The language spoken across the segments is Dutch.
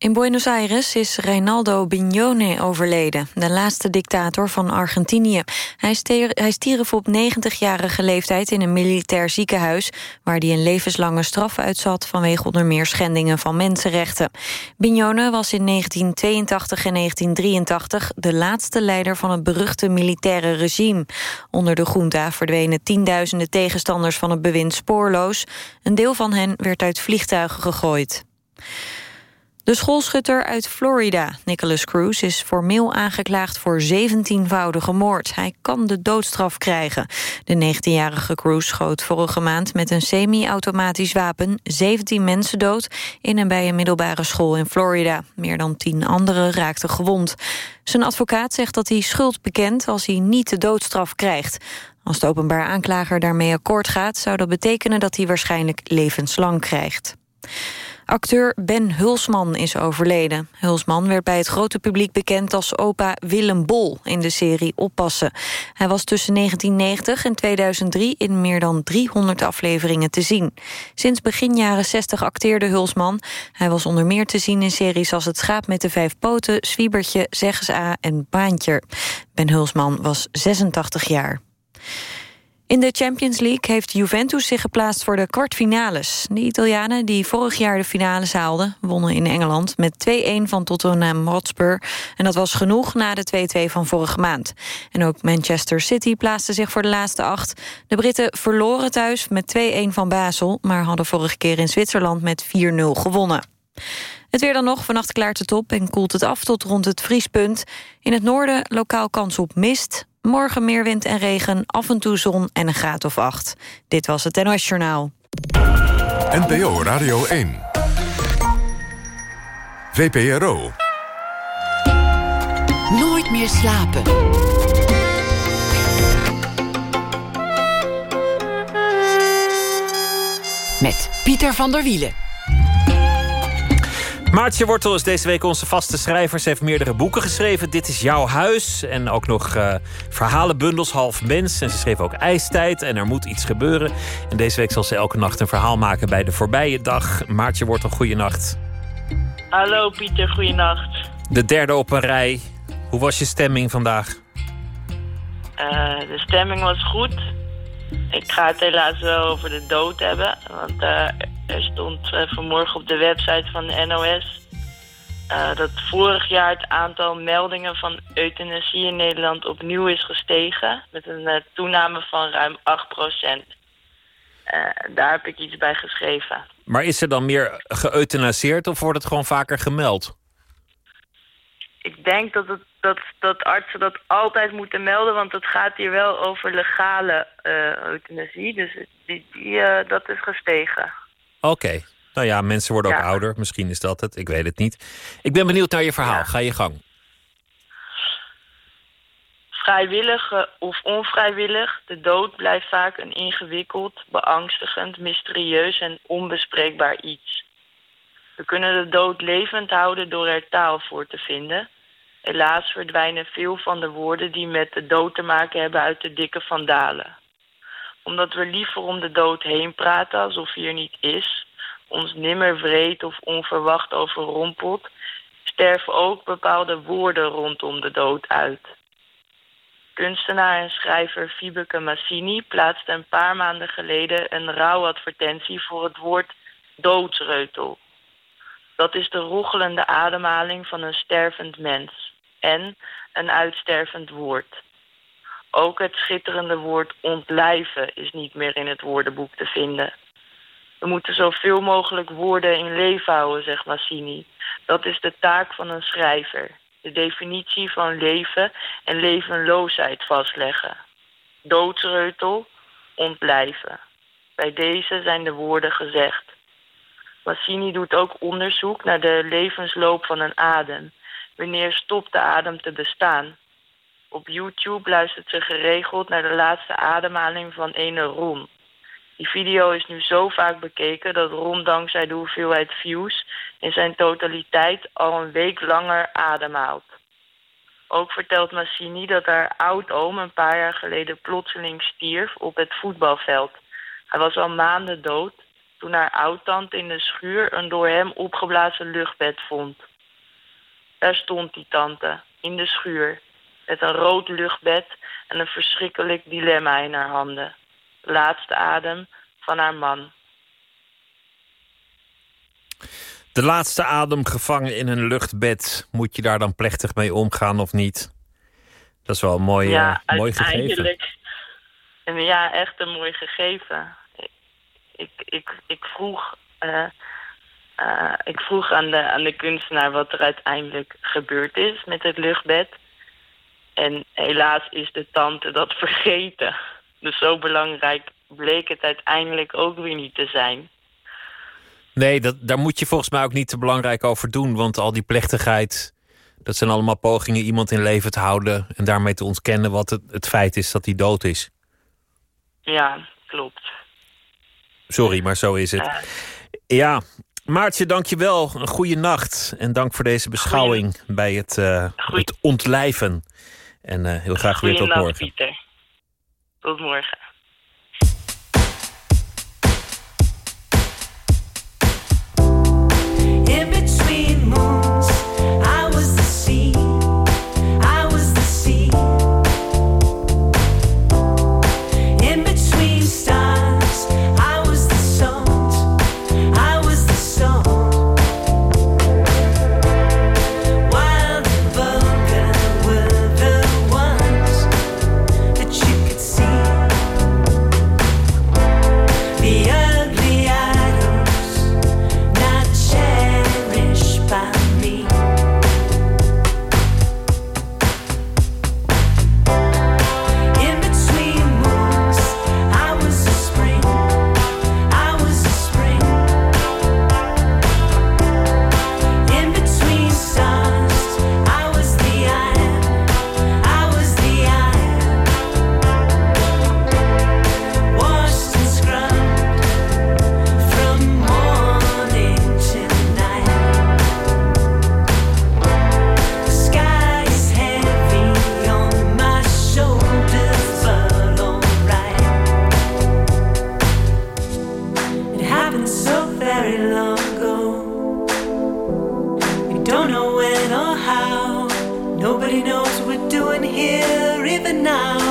In Buenos Aires is Reinaldo Bignone overleden, de laatste dictator van Argentinië. Hij, hij stierf op 90-jarige leeftijd in een militair ziekenhuis... waar hij een levenslange straf uitzat vanwege onder meer schendingen van mensenrechten. Bignone was in 1982 en 1983 de laatste leider van het beruchte militaire regime. Onder de junta verdwenen tienduizenden tegenstanders van het bewind spoorloos. Een deel van hen werd uit vliegtuigen gegooid. De schoolschutter uit Florida, Nicholas Cruz, is formeel aangeklaagd voor 17-voudige moord. Hij kan de doodstraf krijgen. De 19-jarige Cruz schoot vorige maand met een semi-automatisch wapen 17 mensen dood in en bij een middelbare school in Florida. Meer dan 10 anderen raakten gewond. Zijn advocaat zegt dat hij schuld bekent als hij niet de doodstraf krijgt. Als de openbaar aanklager daarmee akkoord gaat, zou dat betekenen dat hij waarschijnlijk levenslang krijgt. Acteur Ben Hulsman is overleden. Hulsman werd bij het grote publiek bekend als opa Willem Bol in de serie Oppassen. Hij was tussen 1990 en 2003 in meer dan 300 afleveringen te zien. Sinds begin jaren 60 acteerde Hulsman. Hij was onder meer te zien in series als Het schaap met de vijf poten, Zwiebertje, Zeggens A en Baantje. Ben Hulsman was 86 jaar. In de Champions League heeft Juventus zich geplaatst voor de kwartfinales. De Italianen die vorig jaar de finales haalden... wonnen in Engeland met 2-1 van Tottenham Hotspur. En dat was genoeg na de 2-2 van vorige maand. En ook Manchester City plaatste zich voor de laatste acht. De Britten verloren thuis met 2-1 van Basel... maar hadden vorige keer in Zwitserland met 4-0 gewonnen. Het weer dan nog, vannacht klaart het op en koelt het af tot rond het vriespunt. In het noorden lokaal kans op mist. Morgen meer wind en regen, af en toe zon en een graad of acht. Dit was het NOS Journaal. NPO Radio 1. VPRO. Nooit meer slapen. Met Pieter van der Wielen. Maartje Wortel is deze week onze vaste schrijver. Ze heeft meerdere boeken geschreven. Dit is jouw huis. En ook nog uh, verhalenbundels, half mens. En ze schreef ook IJstijd en er moet iets gebeuren. En deze week zal ze elke nacht een verhaal maken bij de voorbije dag. Maartje Wortel, goeienacht. Hallo Pieter, goeienacht. De derde op een rij. Hoe was je stemming vandaag? Uh, de stemming was goed. Ik ga het helaas wel over de dood hebben. Want uh, er stond uh, vanmorgen op de website van de NOS... Uh, dat vorig jaar het aantal meldingen van euthanasie in Nederland opnieuw is gestegen. Met een toename van ruim 8 procent. daar heb ik iets bij geschreven. Maar is er dan meer geëuthanaseerd of wordt het gewoon vaker gemeld? Ik denk dat, het, dat, dat artsen dat altijd moeten melden, want het gaat hier wel over legale uh, euthanasie. Dus die, die, uh, dat is gestegen. Oké. Nou ja, mensen worden ook ouder. Misschien is dat het. Ik weet het niet. Ik ben benieuwd naar je verhaal. Ja. Ga je gang. Vrijwillig eh, of onvrijwillig, de dood blijft vaak een ingewikkeld, beangstigend, mysterieus en onbespreekbaar iets. We kunnen de dood levend houden door er taal voor te vinden. Helaas verdwijnen veel van de woorden die met de dood te maken hebben uit de dikke vandalen. Omdat we liever om de dood heen praten alsof hij er niet is, ons nimmer vreed of onverwacht overrompelt, sterven ook bepaalde woorden rondom de dood uit. Kunstenaar en schrijver Fibeke Massini plaatste een paar maanden geleden een rouwadvertentie voor het woord doodsreutel. Dat is de rochelende ademhaling van een stervend mens en een uitstervend woord. Ook het schitterende woord ontlijven is niet meer in het woordenboek te vinden. We moeten zoveel mogelijk woorden in leven houden, zegt Massini. Dat is de taak van een schrijver. De definitie van leven en levenloosheid vastleggen. Doodsreutel, ontlijven. Bij deze zijn de woorden gezegd. Massini doet ook onderzoek naar de levensloop van een adem. Wanneer stopt de adem te bestaan? Op YouTube luistert ze geregeld naar de laatste ademhaling van ene Ron. Die video is nu zo vaak bekeken dat Ron dankzij de hoeveelheid views in zijn totaliteit al een week langer ademhaalt. Ook vertelt Massini dat haar oudoom een paar jaar geleden plotseling stierf op het voetbalveld. Hij was al maanden dood toen haar oudtante in de schuur een door hem opgeblazen luchtbed vond. Daar stond die tante, in de schuur, met een rood luchtbed en een verschrikkelijk dilemma in haar handen. laatste adem van haar man. De laatste adem gevangen in een luchtbed. Moet je daar dan plechtig mee omgaan of niet? Dat is wel een mooi, ja, uh, mooi gegeven. Ja, echt een mooi gegeven. Ik, ik, ik, vroeg, uh, uh, ik vroeg aan de, aan de kunstenaar wat er uiteindelijk gebeurd is met het luchtbed. En helaas is de tante dat vergeten. Dus zo belangrijk bleek het uiteindelijk ook weer niet te zijn. Nee, dat, daar moet je volgens mij ook niet te belangrijk over doen. Want al die plechtigheid, dat zijn allemaal pogingen iemand in leven te houden. En daarmee te ontkennen wat het, het feit is dat hij dood is. Ja, klopt. Sorry, maar zo is het. Uh, ja, Maartje, dank je wel. Een goede nacht. En dank voor deze beschouwing bij het, uh, het ontlijven. En uh, heel graag weer tot morgen. Pieter. Tot morgen. very long ago. You don't know when or how. Nobody knows we're doing here even now.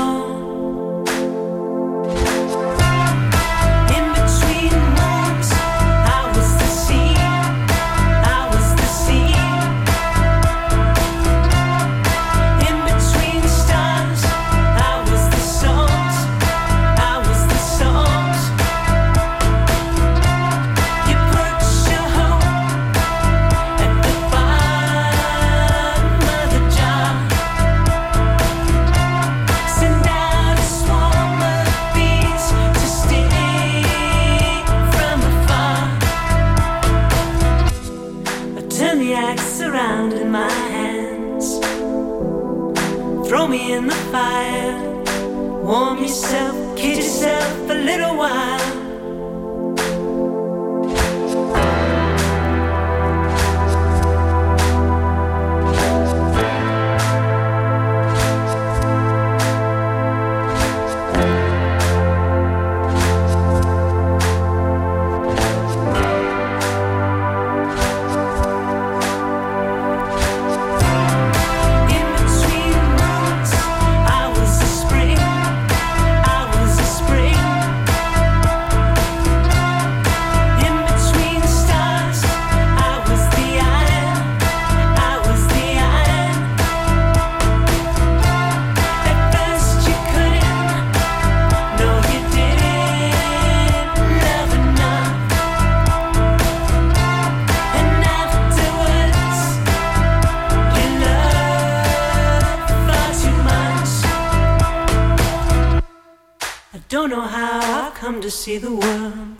See the world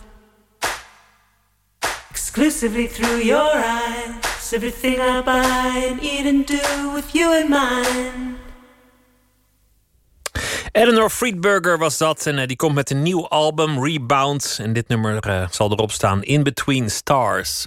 exclusively through your eyes. Everything I buy and eat and do with you in mind. Eleanor Friedberger was dat en uh, die komt met een nieuw album, Rebound. En dit nummer uh, zal erop staan, In Between Stars.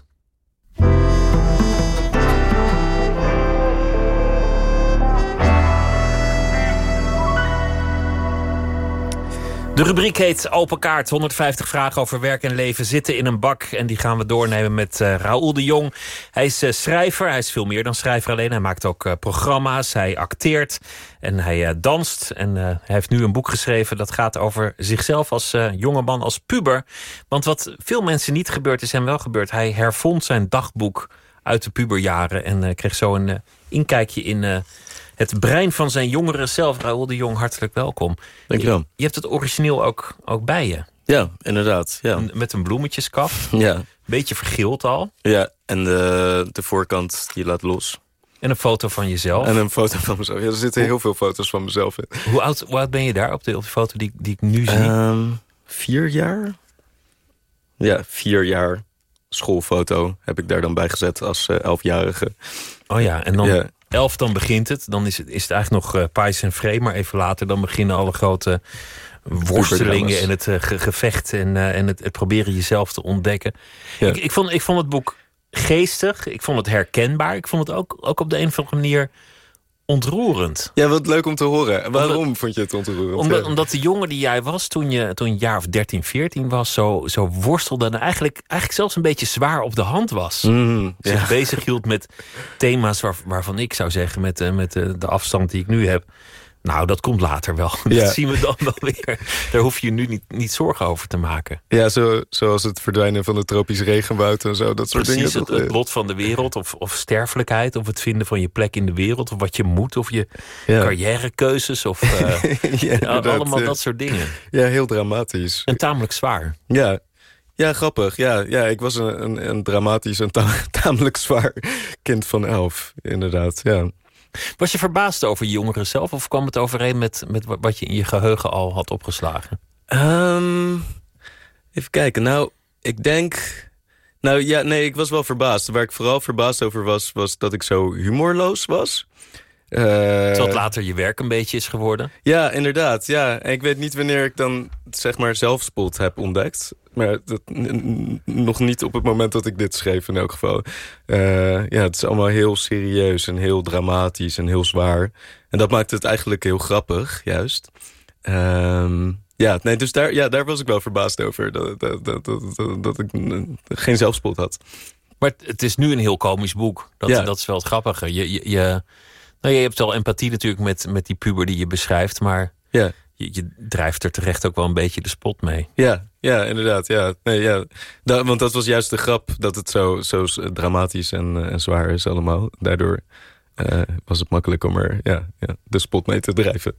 De rubriek heet Open Kaart. 150 vragen over werk en leven zitten in een bak. En die gaan we doornemen met uh, Raoul de Jong. Hij is uh, schrijver. Hij is veel meer dan schrijver alleen. Hij maakt ook uh, programma's. Hij acteert. En hij danst. En hij heeft nu een boek geschreven dat gaat over zichzelf als jongeman, als puber. Want wat veel mensen niet gebeurt, is hem wel gebeurd. Hij hervond zijn dagboek uit de puberjaren. En kreeg zo een inkijkje in het brein van zijn jongere zelf. Raoul de Jong, hartelijk welkom. Dank je wel. Je, je hebt het origineel ook, ook bij je. Ja, inderdaad. Ja. Met een bloemetjeskaf. Ja. Beetje vergild al. Ja, en de, de voorkant die laat los. En een foto van jezelf. En een foto van mezelf. Ja, er zitten heel veel foto's van mezelf in. Hoe oud, hoe oud ben je daar op de, op de foto die, die ik nu zie? Um, vier jaar? Ja, vier jaar schoolfoto heb ik daar dan bij gezet als uh, elfjarige. Oh ja, en dan ja elf dan begint het. Dan is het, is het eigenlijk nog uh, Pais en Vree. Maar even later dan beginnen alle grote worstelingen en het uh, gevecht en, uh, en het, het, proberen jezelf te ontdekken. Ja. Ik, ik, vond, ik vond het boek geestig. Ik vond het herkenbaar. Ik vond het ook, ook op de een of andere manier ontroerend. Ja, wat leuk om te horen. Waarom omdat, vond je het ontroerend? Omdat, omdat, de jongen die jij was toen je, toen je jaar of 13, 14 was... zo, zo worstelde en eigenlijk, eigenlijk zelfs een beetje zwaar op de hand was. Mm, Zich ja. bezig hield met thema's waar, waarvan ik zou zeggen... met, uh, met uh, de afstand die ik nu heb... Nou, dat komt later wel. Ja. Dat zien we dan wel weer. Daar hoef je nu niet, niet zorgen over te maken. Ja, zo, zoals het verdwijnen van het tropisch regenwoud en zo. Dat soort Precies, dingen. het, het lot van de wereld. Of, of sterfelijkheid. Of het vinden van je plek in de wereld. Of wat je moet. Of je ja. carrièrekeuzes. Of uh, ja, allemaal ja. dat soort dingen. Ja, heel dramatisch. En tamelijk zwaar. Ja, ja, grappig. Ja, ja ik was een, een, een dramatisch en ta tamelijk zwaar kind van elf, inderdaad. Ja. Was je verbaasd over je jongeren zelf? Of kwam het overeen met, met wat je in je geheugen al had opgeslagen? Um, even kijken. Nou, ik denk... Nou ja, nee, ik was wel verbaasd. Waar ik vooral verbaasd over was, was dat ik zo humorloos was. Uh, Terwijl later je werk een beetje is geworden. Ja, inderdaad. Ja. En ik weet niet wanneer ik dan zeg maar zelfspot heb ontdekt. Maar dat, nog niet op het moment dat ik dit schreef in elk geval. Uh, ja, het is allemaal heel serieus en heel dramatisch en heel zwaar. En dat maakt het eigenlijk heel grappig, juist. Um, ja, nee, dus daar, ja, daar was ik wel verbaasd over. Dat, dat, dat, dat, dat ik geen zelfspot had. Maar het is nu een heel komisch boek. Dat, Ja. dat is wel het grappige. Je, je, je, nou, je hebt wel empathie natuurlijk met, met die puber die je beschrijft. Maar Ja. Je, je drijft er terecht ook wel een beetje de spot mee. Ja, ja, inderdaad. Ja. Nee, ja. Da want dat was juist de grap, dat het zo, zo dramatisch en, eh, en zwaar is allemaal. Daardoor eh, was het makkelijk om er ja, ja, de spot mee te drijven.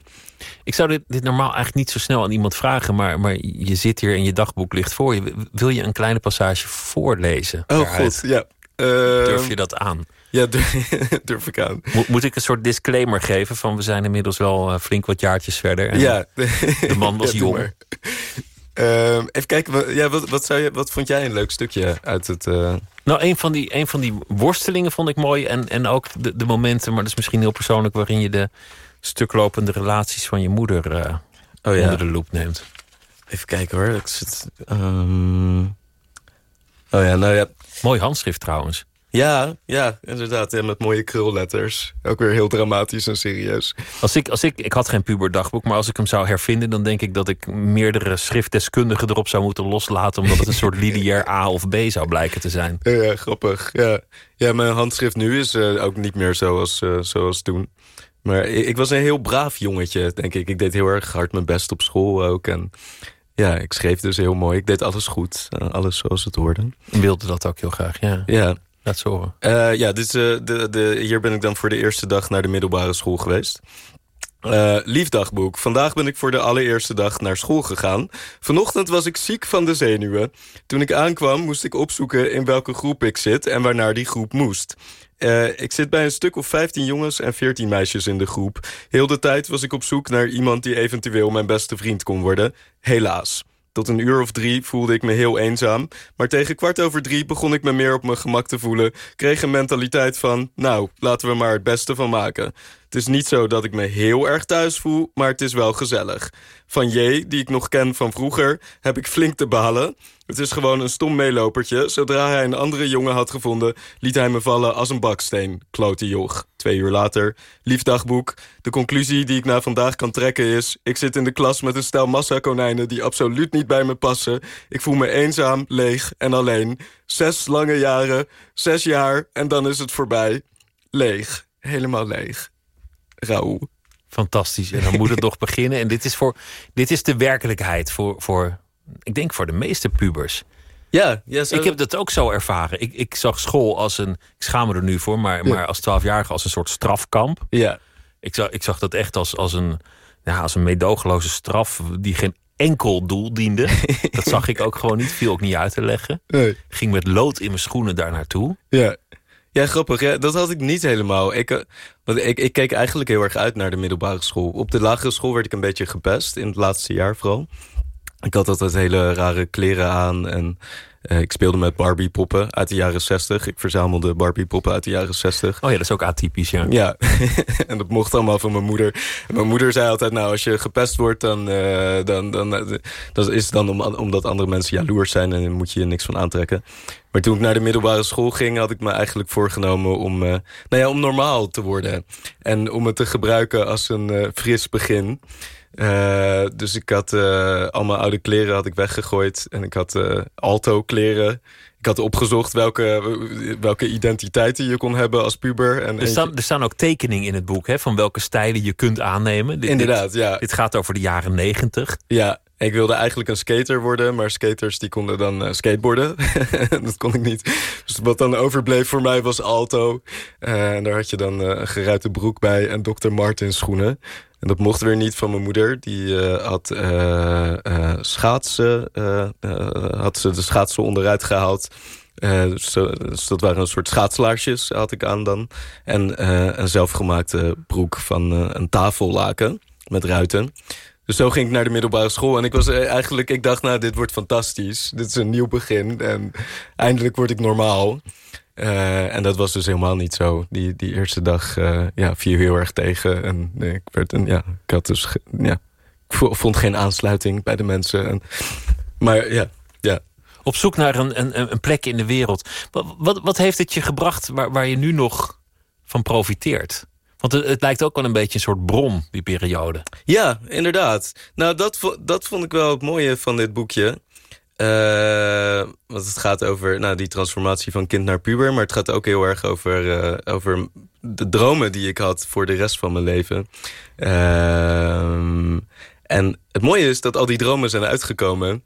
Ik zou dit, dit normaal eigenlijk niet zo snel aan iemand vragen. Maar, maar je zit hier en je dagboek ligt voor je. Wil je een kleine passage voorlezen? Oh god, ja. Eh, Durf je dat aan? Ja, durf, ik aan. Moet, moet ik een soort disclaimer geven van we zijn inmiddels wel eh, flink wat jaartjes verder. En Ja. De man was Ja, jong. Ehm, even kijken, wat, ja, wat, wat, zou je, wat vond jij een leuk stukje uit het... eh, Nou, een van, die, een van die worstelingen vond ik mooi. En, en ook de, de momenten, maar dat is misschien heel persoonlijk... waarin je de stuklopende relaties van je moeder eh, oh ja, onder de loep neemt. even kijken hoor. Ik zit, ehm, Oh ja, nou ja. Mooi handschrift trouwens. Ja, ja, inderdaad. Ja, met mooie krulletters. Ook weer heel dramatisch en serieus. Als ik, als ik, ik had geen puberdagboek, maar als ik hem zou hervinden... dan denk ik dat ik meerdere schriftdeskundigen erop zou moeten loslaten... omdat het een soort lineair A of B zou blijken te zijn. Ja, ja, grappig. Ja. ja, mijn handschrift nu is eh, ook niet meer zoals, eh, zoals toen. Maar ik, ik was een heel braaf jongetje, denk ik. Ik deed heel erg hard mijn best op school ook. En ja, ik schreef dus heel mooi. Ik deed alles goed. eh, alles zoals het hoorde. Ik wilde dat ook heel graag, ja. Ja, Laat horen. Eh, ja, dus de, de, hier ben ik dan voor de eerste dag naar de middelbare school geweest. Eh liefdagboek. Vandaag ben ik voor de allereerste dag naar school gegaan. Vanochtend was ik ziek van de zenuwen. Toen ik aankwam moest ik opzoeken in welke groep ik zit en waarnaar die groep moest. Ik zit bij een stuk of 15 jongens en 14 meisjes in de groep. Heel de tijd was ik op zoek naar iemand die eventueel mijn beste vriend kon worden. Helaas. Tot een uur of drie voelde ik me heel eenzaam. Maar tegen kwart over drie begon ik me meer op mijn gemak te voelen. Kreeg een mentaliteit van, nou, laten we maar het beste van maken. Het is niet zo dat ik me heel erg thuis voel, maar het is wel gezellig. Van J, die ik nog ken van vroeger, heb ik flink te balen. Het is gewoon een stom meelopertje. Zodra hij een andere jongen had gevonden, liet hij me vallen als een baksteen. Klote joch. Twee uur later. Lief dagboek. De conclusie die ik na vandaag kan trekken is... ik zit in de klas met een stel massakonijnen die absoluut niet bij me passen. Ik voel me eenzaam, leeg en alleen. Zes lange jaren, zes jaar en dan is het voorbij. Leeg. Helemaal leeg. Rauw. Fantastisch. En dan moet het nog beginnen. En dit is, voor, dit is de werkelijkheid voor, voor, ik denk voor de meeste pubers. Ja, ja zo... ik heb dat ook zo ervaren. Ik, ik zag school als een, ik schaam me er nu voor, maar, maar als twaalfjarige als een soort strafkamp. Ja. Ik zag, ik zag dat echt als, als, een, ja, als een meedogenloze straf die geen enkel doel diende. dat zag ik ook gewoon niet, viel ook niet uit te leggen. Nee. Ging met lood in mijn schoenen daar naartoe. Ja. Ja, grappig. Ja, dat had ik niet helemaal. Ik, eh, want ik, ik keek eigenlijk heel erg uit naar de middelbare school. Op de lagere school werd ik een beetje gepest, in het laatste jaar vooral. Ik had altijd hele rare kleren aan en ik speelde met Barbie poppen uit de jaren 60. Ik verzamelde Barbie poppen uit de jaren 60. Oh ja, dat is ook atypisch, ja. Ja, en dat mocht allemaal van mijn moeder. Mijn moeder zei altijd, nou, als je gepest wordt... dan, uh, dan, dan, uh, dat is dan om, omdat andere mensen jaloers zijn... en dan moet je je niks van aantrekken. Maar toen ik naar de middelbare school ging... had ik me eigenlijk voorgenomen om, nou ja, om normaal te worden. En om het te gebruiken als een fris begin... Uh, dus ik had uh, al mijn oude kleren had ik weggegooid. En ik had uh, alto kleren. Ik had opgezocht welke, welke identiteiten je kon hebben als puber. En er, staan, er staan ook tekeningen in het boek hè, van welke stijlen je kunt aannemen. Dit, Inderdaad, ja. Dit gaat over de jaren negentig. Ja, ik wilde eigenlijk een skater worden, maar skaters die konden dan uh, skateboarden. dat kon ik niet. Dus wat dan overbleef voor mij was alto. Uh, en daar had je dan uh, een geruite broek bij en Dr. Martin schoenen. En dat mocht weer niet van mijn moeder. Die had schaatsen, had ze de schaatsen onderuit gehaald. Dus, dus, dat waren een soort schaatslaarsjes had ik aan dan. En een zelfgemaakte broek van een tafellaken met ruiten. Dus zo ging ik naar de middelbare school. En ik was eigenlijk, ik dacht, nou, dit wordt fantastisch. Dit is een nieuw begin. En eindelijk word ik normaal. Uh, en dat was dus helemaal niet zo. Die, die eerste dag uh, ja, viel heel erg tegen. En ik, werd een, ja, ik had dus ja, ik vond geen aansluiting bij de mensen. En, maar ja, ja. Op zoek naar een, een, een plek in de wereld. Wat, wat, wat heeft het je gebracht waar, waar je nu nog van profiteert? Want het, lijkt ook wel een beetje een soort bron, die periode. Ja, inderdaad. Nou, dat, dat vond ik wel het mooie van dit boekje. Uh, want het gaat over nou, die transformatie van kind naar puber. Maar het gaat ook heel erg over, uh, over de dromen die ik had voor de rest van mijn leven. Uh, en het mooie is dat al die dromen zijn uitgekomen.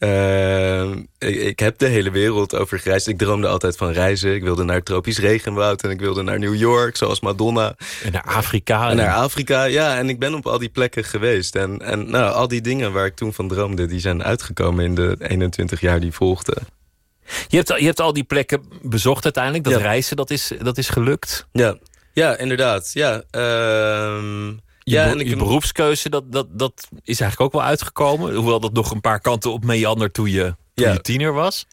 Uh, ik, ik, heb de hele wereld over gereisd. Ik droomde altijd van reizen. Ik wilde naar tropisch regenwoud en ik wilde naar New York, zoals Madonna. En naar Afrika. En naar Afrika, ja. En ik ben op al die plekken geweest. En, en nou, al die dingen waar ik toen van droomde, die zijn uitgekomen in de 21 jaar die volgden. Je hebt, je hebt al die plekken bezocht uiteindelijk. Dat ja. reizen, dat is, dat is gelukt. Ja, ja inderdaad. Ja, je, ja, en je beroepskeuze, dat, dat, dat is eigenlijk ook wel uitgekomen. Hoewel dat nog een paar kanten op meander toen je, toen ja. je tiener was.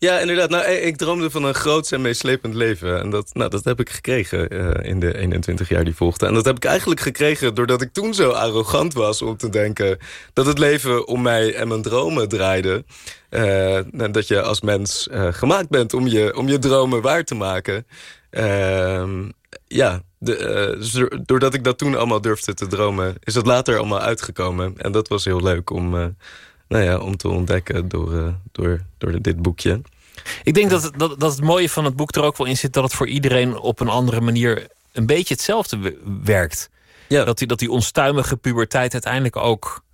Ja, inderdaad. Nou, ik droomde van een groot en meeslepend leven. En dat, nou, dat heb ik gekregen uh, in de 21 jaar die volgden. En dat heb ik eigenlijk gekregen doordat ik toen zo arrogant was... om te denken dat het leven om mij en mijn dromen draaide. Uh, en dat je als mens uh, gemaakt bent om je, om je dromen waar te maken. Ehm, ja, de, uh, doordat ik dat toen allemaal durfde te dromen... is het later allemaal uitgekomen. En dat was heel leuk om, uh, nou ja, om te ontdekken door, uh, door, door dit boekje. Ik denk dat, dat, dat het mooie van het boek er ook wel in zit... dat het voor iedereen op een andere manier een beetje hetzelfde werkt. Ja. Dat, die, dat die onstuimige puberteit uiteindelijk ook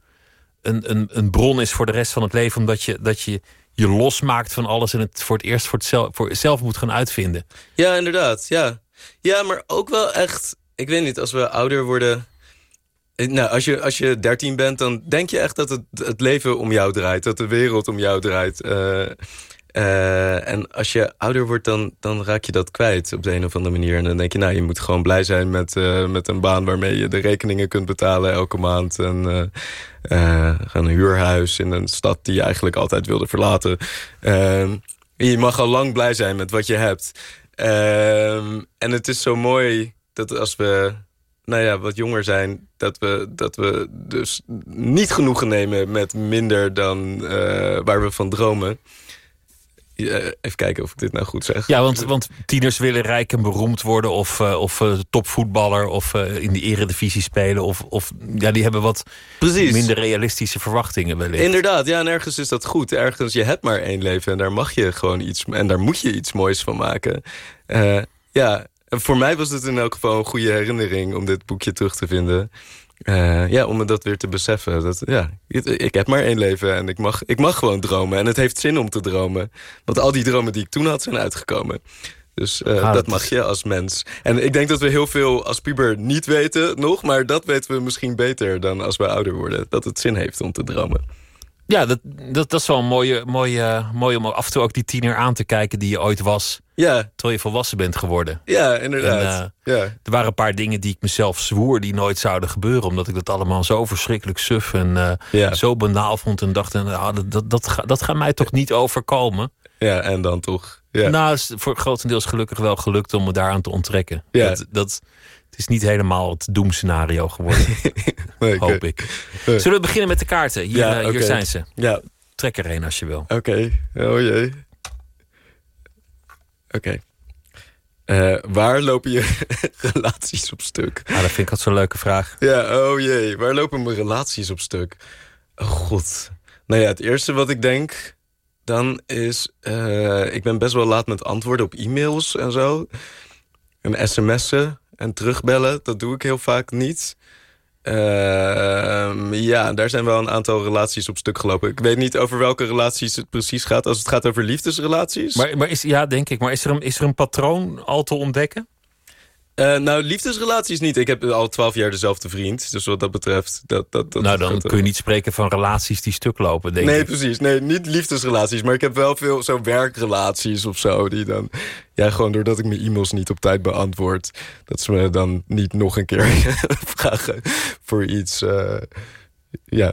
een, een, een bron is voor de rest van het leven... omdat je, dat je je losmaakt van alles en het voor het eerst voor, het zelf, voor zelf moet gaan uitvinden. Ja, inderdaad, ja. Ja, maar ook wel echt... Ik weet niet, als we ouder worden... Nou, als je, als je 13 bent, dan denk je echt dat het, het leven om jou draait. Dat de wereld om jou draait. Uh, uh, en als je ouder wordt, dan, dan raak je dat kwijt op de een of andere manier. En dan denk je, nou, je moet gewoon blij zijn met, uh, met een baan... waarmee je de rekeningen kunt betalen elke maand. En een huurhuis in een stad die je eigenlijk altijd wilde verlaten. je mag al lang blij zijn met wat je hebt. Um, en het is zo mooi dat als we nou ja, wat jonger zijn... dat we, dat we dus niet genoegen nemen met minder dan uh, waar we van dromen. Uh, even kijken of ik dit nou goed zeg. Ja, want, want tieners willen rijk en beroemd worden... of, uh, of topvoetballer of in de eredivisie spelen... of, of ja, die hebben wat Precies. minder realistische verwachtingen wellicht. Inderdaad, ja, en ergens is dat goed. Ergens, je hebt maar één leven en daar mag je gewoon iets... en daar moet je iets moois van maken. ja, en voor mij was het in elk geval een goede herinnering om dit boekje terug te vinden. Uh, ja, om me dat weer te beseffen. Dat, ja, ik heb maar één leven en ik mag, ik mag gewoon dromen. En het heeft zin om te dromen. Want al die dromen die ik toen had zijn uitgekomen. Dus uh, ah, dat mag je als mens. En ik denk dat we heel veel als puber niet weten nog... maar dat weten we misschien beter dan als we ouder worden. Dat het zin heeft om te dromen. Ja, dat, dat, dat is wel een mooie, mooie, mooi om af en toe ook die tiener aan te kijken die je ooit was. Ja. Terwijl je volwassen bent geworden. Ja, inderdaad. En, uh, ja. Er waren een paar dingen die ik mezelf zwoer die nooit zouden gebeuren. Omdat ik dat allemaal zo verschrikkelijk suf en uh, ja. zo banaal vond. En dacht, uh, dat, dat, dat, dat gaat mij toch niet overkomen. Ja, en dan toch. Ja. Nou, is voor grotendeels gelukkig wel gelukt om me daaraan te onttrekken. Ja. Dat, dat, het is niet helemaal het doemscenario geworden. nee, hoop okay. ik. Zullen we beginnen met de kaarten? Hier, ja, okay. hier zijn ze. Ja. Trek er een als je wil. Oké. Okay. Oh jee. Oké. Uh, waar lopen je relaties op stuk? Ah, dat vind ik altijd zo'n leuke vraag. Ja, oh jee. Waar lopen mijn relaties op stuk? Oh god. Nou ja, het eerste wat ik denk dan is... Uh, ik ben best wel laat met antwoorden op e-mails en zo. En sms'en en terugbellen. Dat doe ik heel vaak niet. Uh, ja, daar zijn wel een aantal relaties op stuk gelopen. Ik weet niet over welke relaties het precies gaat... als het gaat over liefdesrelaties. Maar, maar is, ja, denk ik. Maar is er, een, is er een patroon al te ontdekken? Uh, nou, liefdesrelaties niet. Ik heb al twaalf jaar dezelfde vriend. Dus wat dat betreft... Dat, dat, dat nou, dan kun je niet spreken van relaties die stuk lopen, denk nee, ik. Nee, precies. Nee, niet liefdesrelaties. Maar ik heb wel veel zo werkrelaties of zo. Die dan... Ja, gewoon doordat ik mijn e-mails niet op tijd beantwoord... dat ze me dan niet nog een keer vragen voor iets... Uh, ja,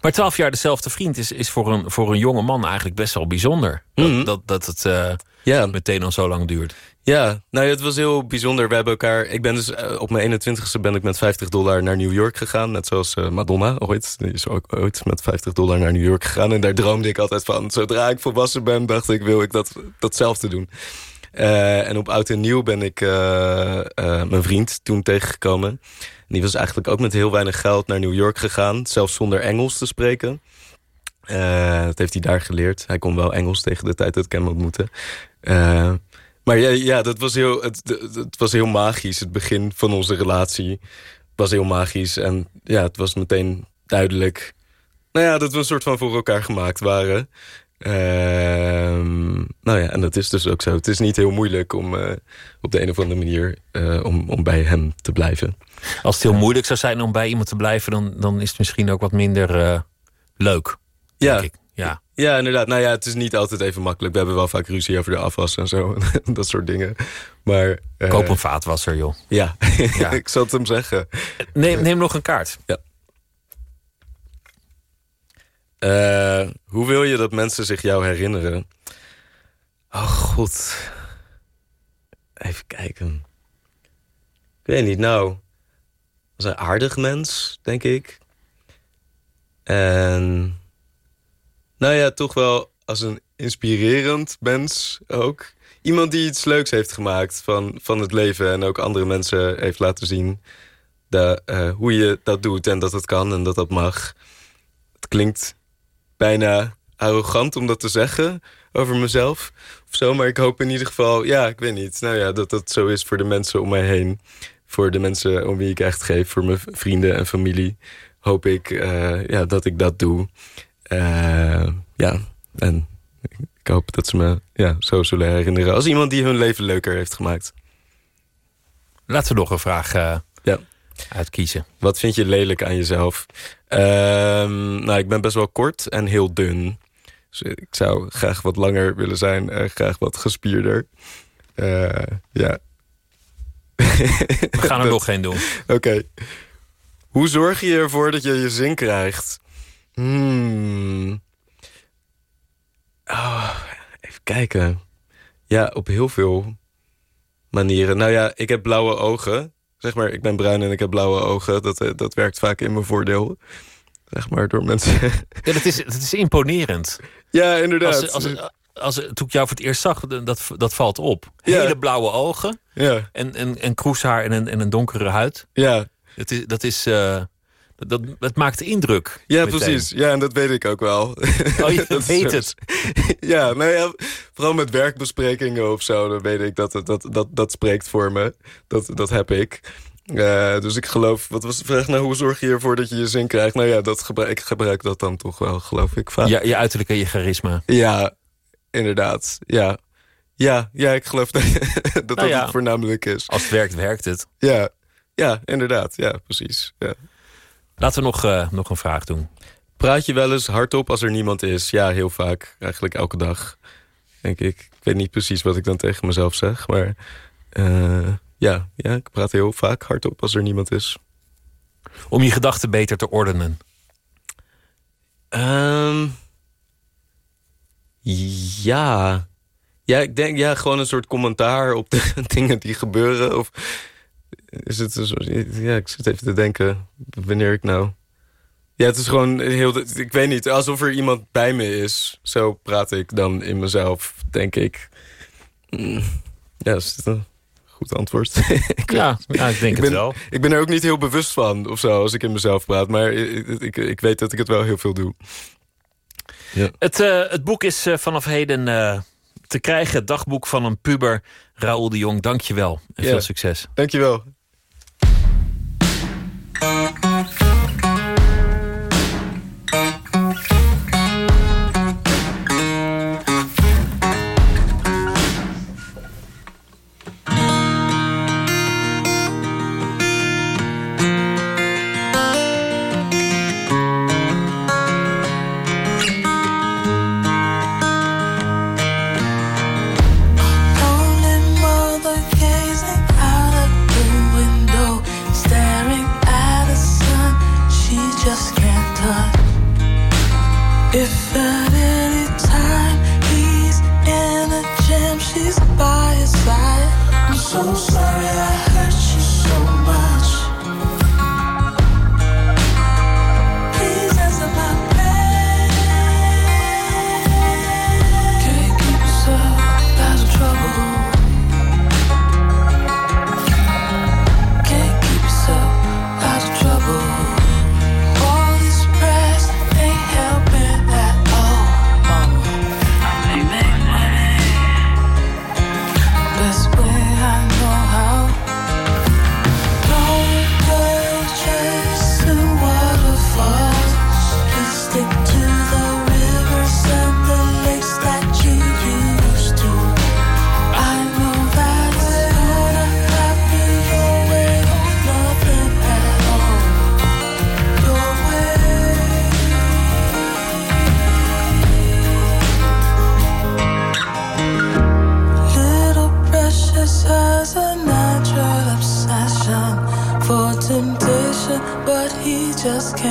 maar twaalf jaar dezelfde vriend is, is voor, een, voor een jonge man eigenlijk best wel bijzonder. Dat, Mhm. dat, dat het uh, ja. meteen al zo lang duurt. Ja, nou ja, het was heel bijzonder. We hebben elkaar. Ik ben dus uh, op mijn 21ste ben ik met 50 dollar naar New York gegaan. Net zoals uh, Madonna ooit. Die is ook ooit met 50 dollar naar New York gegaan. En daar droomde ik altijd van. Zodra ik volwassen ben, dacht ik, wil ik dat, datzelfde doen. Uh, en op oud en nieuw ben ik mijn vriend toen tegengekomen. En die was eigenlijk ook met heel weinig geld naar New York gegaan. Zelfs zonder Engels te spreken. dat heeft hij daar geleerd. Hij kon wel Engels tegen de tijd dat ik hem ontmoette. Maar ja, ja dat was heel, het, het, was heel magisch. Het begin van onze relatie was heel magisch. En ja, het was meteen duidelijk... Nou ja, dat we een soort van voor elkaar gemaakt waren. Uh, nou ja, en dat is dus ook zo. Het is niet heel moeilijk om uh, op de een of andere manier uh, om, om bij hem te blijven. Als het heel moeilijk zou zijn om bij iemand te blijven... dan, dan is het misschien ook wat minder leuk, ja. ik. Ja. Ja, inderdaad. Nou ja, het is niet altijd even makkelijk. We hebben wel vaak ruzie over de afwas en zo. dat soort dingen. Maar, uh, Koop een vaatwasser, joh. Ja, ja. ik zal het hem zeggen. Neem, neem nog een kaart. Ja. Uh, hoe wil je dat mensen zich jou herinneren? Oh god. Even kijken. Ik weet niet, nou... was een aardig mens, denk ik. En... Nou ja, toch wel als een inspirerend mens ook. Iemand die iets leuks heeft gemaakt van, van het leven... en ook andere mensen heeft laten zien dat, uh, hoe je dat doet... en dat het kan en dat dat mag. Het klinkt bijna arrogant om dat te zeggen over mezelf. Of zo, maar ik hoop in ieder geval... Ja, ik weet niet. Nou ja, dat dat zo is voor de mensen om mij heen. Voor de mensen om wie ik echt geef. Voor mijn vrienden en familie. Hoop ik uh, ja, dat ik dat doe. Uh, ja, en ik hoop dat ze me ja, zo zullen herinneren... als iemand die hun leven leuker heeft gemaakt. Laten we nog een vraag uh, ja. uitkiezen. Wat vind je lelijk aan jezelf? Uh, nou, ik ben best wel kort en heel dun. Dus ik zou graag wat langer willen zijn. en graag wat gespierder. Uh, ja. We gaan er dat... nog geen doen. Oké. Okay. Hoe zorg je ervoor dat je je zin krijgt? Hmm. Oh, even kijken. Ja, op heel veel manieren. Nou ja, ik heb blauwe ogen. Zeg maar, ik ben bruin en ik heb blauwe ogen. Dat, eh, dat werkt vaak in mijn voordeel. Zeg maar, door mensen... Ja, dat is, dat is imponerend. ja, inderdaad. Als, als, als, toen ik jou voor het eerst zag, dat, dat valt op. Ja. Hele blauwe ogen ja, en, en, en kroeshaar en een, en een donkere huid. ja. Het is, dat is... eh, dat, dat maakt indruk. Ja, meteen. precies. Ja, en dat weet ik ook wel. Oh, je Dat weet het. Ja, nou ja, vooral met werkbesprekingen of zo, dan weet ik dat het- dat, dat, dat spreekt voor me. Dat, dat heb ik. Eh, dus ik geloof, wat was de vraag nou, hoe zorg je ervoor dat je je zin krijgt? Nou ja, dat gebruik, ik gebruik dat dan toch wel, geloof ik vaak. Ja, je uiterlijk en je charisma. Ja, inderdaad. Ja, ja, ja ik geloof dat dat, dat Nou ja. het voornamelijk is. Als het werkt, werkt het. Ja, ja inderdaad. Ja, precies. Ja. Laten we nog, eh, nog een vraag doen. Praat je wel eens hardop als er niemand is? Ja, heel vaak. Eigenlijk elke dag, denk ik. Ik weet niet precies wat ik dan tegen mezelf zeg, maar... eh, ja, ja, ik praat heel vaak hardop als er niemand is. Om je gedachten beter te ordenen. Ehm, ja. Ja, ik denk ja, gewoon een soort commentaar op de dingen die gebeuren. Of is het een soort, ja, ik zit even te denken wanneer ik nou. Ja, het is gewoon heel. Ik weet niet, alsof er iemand bij me is. Zo praat ik dan in mezelf, denk ik. Mm, Ja, is dat een goed antwoord? ik, Ja, ja ik denk ik het ben, wel. ik ben er ook niet heel bewust van of zo als ik in mezelf praat. Maar ik, ik, ik weet dat ik het wel heel veel doe. Het, eh, het boek is eh, vanaf heden eh, te krijgen. Het dagboek van een puber. Raoul de Jong, dank je wel. En Ja. veel succes. Dankjewel. Lonely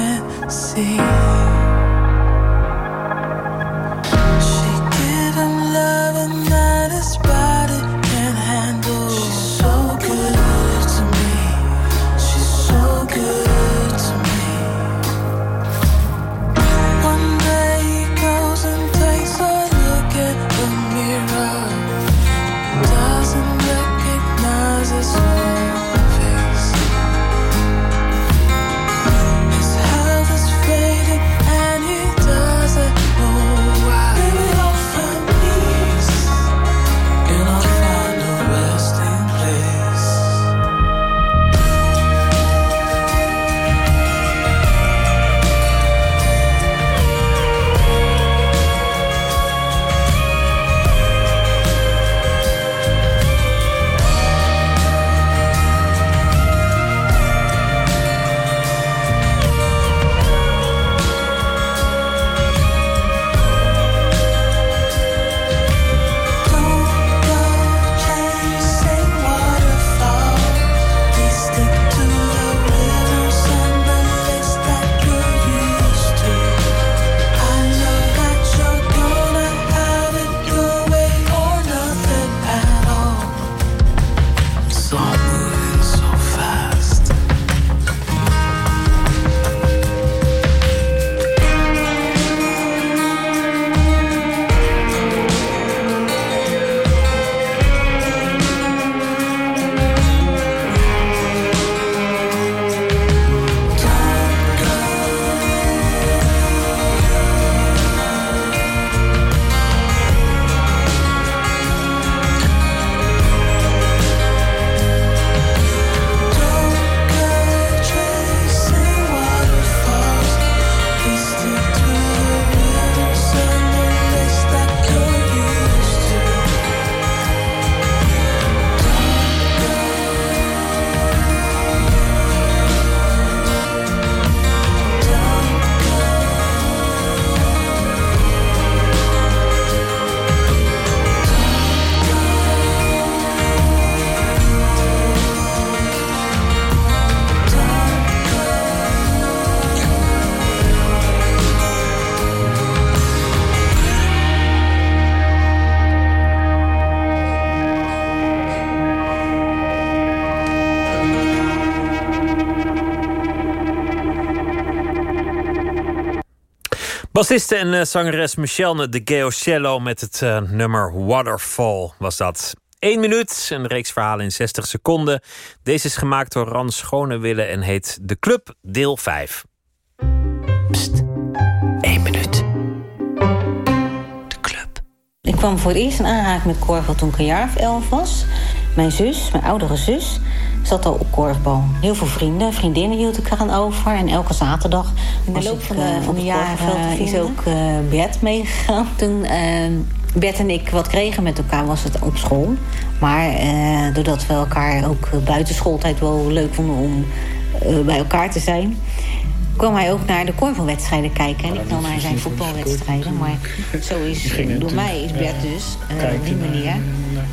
can't see. Bassiste en eh, zangeres Michelle de Geocello met het eh, nummer Waterfall was dat. Eén minuut, een reeks verhalen in 60 seconden. Deze is gemaakt door Ran Schonewille en heet De Club, deel 5. Eén minuut. Ik kwam voor het eerst in aanraking met korfbal toen ik een jaar of elf was. Mijn zus, mijn oudere zus, zat al op korfbal. Heel veel vrienden, vriendinnen hield ik eraan over. En elke zaterdag in de loop van de, van de jaren is ook eh, Bert meegegaan. Toen eh, Bert en ik wat kregen met elkaar was het op school. Maar eh, doordat we elkaar ook eh, buiten schooltijd wel leuk vonden om eh, bij elkaar te zijn kwam hij ook naar de korfbalwedstrijden kijken. En ik dan naar zijn voetbalwedstrijden. Maar zo is, door mij is Bert dus eh, op die manier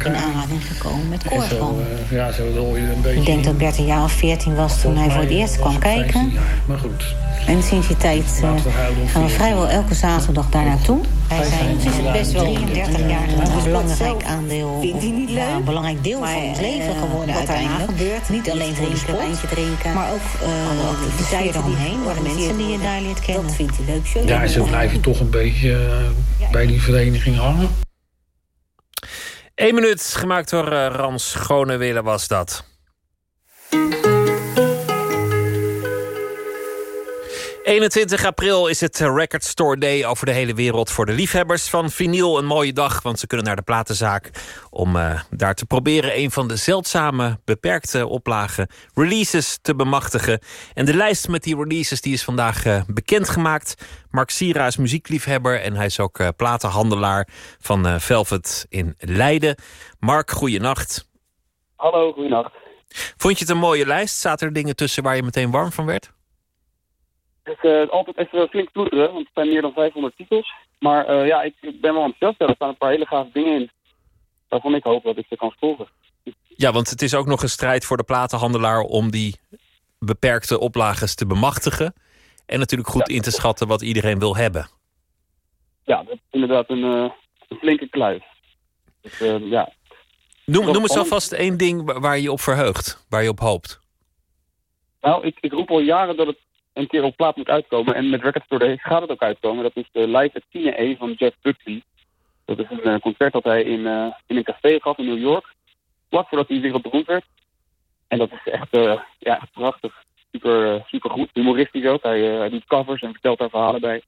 in aanraking gekomen met korfbal. Ja, zo je een beetje. Ik denk dat Bert een jaar of 14 was toen hij voor het eerst kwam kijken. Maar goed. En sinds die tijd eh, gaan we vrijwel elke zaterdag daar naartoe. Wij zijn best wel 33 jaar een belangrijk aandeel, of, ja, een belangrijk deel van ons leven geworden uiteindelijk. Gebeurt. Niet alleen voor de sport, drinken, maar ook uh, de tijd eromheen, de mensen die je daar leert kennen. Dat vindt hij leuk. Ja, zo blijf je toch een beetje eh, bij die vereniging hangen. Eén minuut, gemaakt door uh, Rans Schonewille was dat. 21 april is het Record Store Day over de hele wereld voor de liefhebbers van vinyl. Een mooie dag, want ze kunnen naar de platenzaak om uh, daar te proberen een van de zeldzame beperkte oplagen releases te bemachtigen. En de lijst met die releases die is vandaag uh, bekendgemaakt. Mark Sira is muziekliefhebber en hij is ook uh, platenhandelaar van Velvet in Leiden. Mark, goeienacht. Hallo, goeienacht. Vond je het een mooie lijst? Zaten er dingen tussen waar je meteen warm van werd? Is uh, altijd even flink ploeteren, want het zijn meer dan 500 titels. Maar uh, ja, ik, ik, ben wel enthousiast. Er staan een paar hele gave dingen in waarvan ik hoop dat ik ze kan volgen. Ja, want het is ook nog een strijd voor de platenhandelaar om die beperkte oplages te bemachtigen. En natuurlijk goed ja. in te schatten wat iedereen wil hebben. Ja, dat is inderdaad een, uh, een flinke kluif. Dus, ja. Noem, noem eens alvast één ding waar je op verheugt, waar je op hoopt. Nou, ik, ik roep al jaren dat het een keer op plaat moet uitkomen. En met Record Store Day gaat het ook uitkomen. Dat is de Live at Tine E van Jeff Buckley. Dat is een uh, concert dat hij in, uh, in een café gaf in New York. Vlak voordat hij wereldberoemd werd. En dat is echt, uh, ja, echt prachtig. Super, super goed. Humoristisch ook. Hij, hij doet covers en vertelt daar verhalen bij.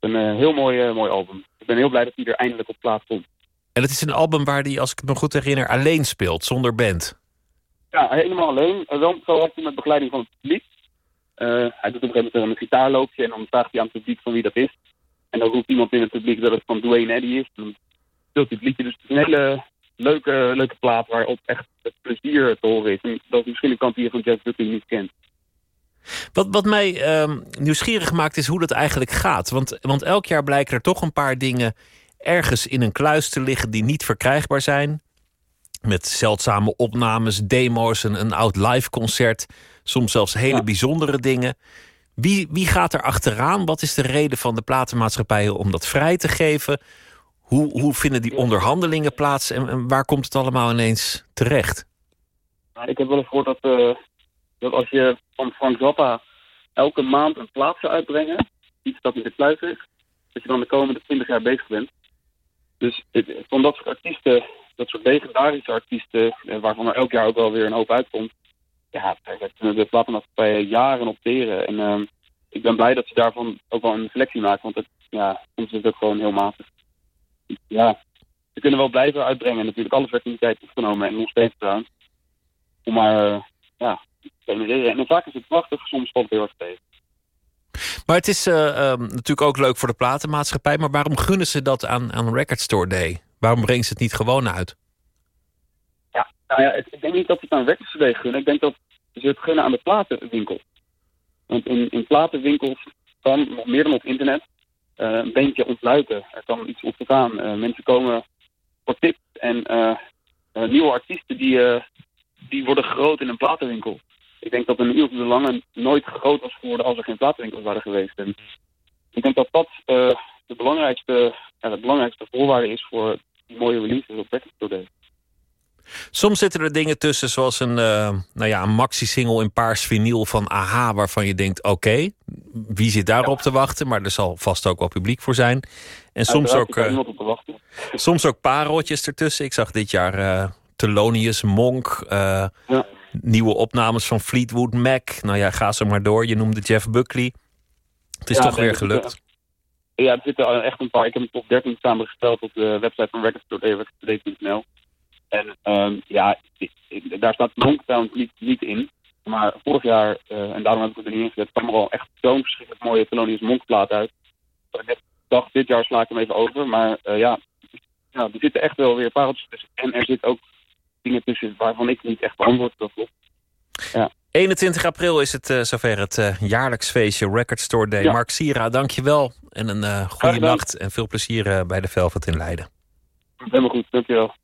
Een heel mooi, mooi album. Ik ben heel blij dat hij er eindelijk op plaat komt. En het is een album waar hij, als ik het me goed herinner, alleen speelt, zonder band. Ja, helemaal alleen. Wel zoals hij met begeleiding van het publiek. Uh, hij doet op een gegeven moment een gitaarloopje en dan vraagt hij aan het publiek van wie dat is. En dan roept iemand in het publiek dat het van Dwayne Eddy is. Dan speelt hij het liedje. Dus het is een hele leuke, leuke plaat waarop echt het plezier te horen is. Dat is misschien een kant die je van Jeff Buckley niet kent. Wat, wat mij um, nieuwsgierig maakt is hoe dat eigenlijk gaat. Want, want elk jaar blijken er toch een paar dingen ergens in een kluis te liggen die niet verkrijgbaar zijn. Met zeldzame opnames, demo's, een, een oud live concert. Soms zelfs hele ja. bijzondere dingen. Wie, wie gaat er achteraan? Wat is de reden van de platenmaatschappijen om dat vrij te geven? Hoe, hoe vinden die onderhandelingen plaats? En, en waar komt het allemaal ineens terecht? Ik heb wel eens gehoord dat, uh, dat als je van Frank Zappa elke maand een plaat zou uitbrengen, iets dat in de kluis is, dat je dan de komende 20 jaar bezig bent. Dus van dat soort artiesten, dat soort legendarische artiesten, waarvan er elk jaar ook wel weer een hoop uitkomt, ja, daar kunnen de platenmaatschappijen jaren op teren. En uh, ik ben blij dat ze daarvan ook wel een selectie maken, want het, ja, soms is het ook gewoon heel matig. Ja, ze kunnen wel blijven uitbrengen. Natuurlijk, alles werd in die tijd opgenomen en nog steeds trouwens. Om maar, uh, ja, te. En vaak is het prachtig, soms valt het heel erg tegen. Maar het is um, natuurlijk ook leuk voor de platenmaatschappij. Maar waarom gunnen ze dat aan, aan Record Store Day? Waarom brengen ze het niet gewoon uit? Ja, nou ja, ik denk niet dat het aan Day gunnen. Ik denk dat ze het gunnen aan de platenwinkel. Want in, in platenwinkels kan, nog meer dan op internet, uh, een beentje ontluiken. Er kan iets ontstaan. Uh, mensen komen voor tips en nieuwe artiesten die, die worden groot in een platenwinkel ik denk dat een uur de lange nooit groot was geworden als er geen platenwinkels waren geweest. En ik denk dat dat de belangrijkste, de belangrijkste voorwaarde is voor mooie releases op Record Store Day. Soms zitten er dingen tussen, zoals een, uh, nou ja, een maxi-single in paars vinyl van AHA, waarvan je denkt: oké, okay, wie zit daarop te wachten? Maar er zal vast ook wel publiek voor zijn. En soms ook, op wachten. soms ook pareltjes ertussen. Ik zag dit jaar eh Thelonious Monk. Nieuwe opnames van Fleetwood Mac. Nou ja, ga zo maar door. Je noemde Jeff Buckley. Het is Ja, toch weer er gelukt. Ja, er zitten echt een paar. Ik heb een top 13 samengesteld op de website van recordstore.nl. En ehm, ja, daar staat Monktown niet, niet in. Maar vorig jaar, eh, en daarom heb ik het er niet in gezet, kwam er al echt zo'n verschrikkelijk mooie Thelonious Monk plaat uit. Ik dacht, dit jaar sla ik hem even over. Maar eh, ja, ja, er zitten echt wel weer pareltjes tussen. En er zitten ook dingen tussen waarvan ik niet echt beantwoord dat klopt. Ja. 21 april is het eh, zover het eh, jaarlijks feestje Record Store Day. Ja. Mark Sira, dank je wel. En een eh, goede nacht en veel plezier bij de Velvet in Leiden. Helemaal goed, dankjewel.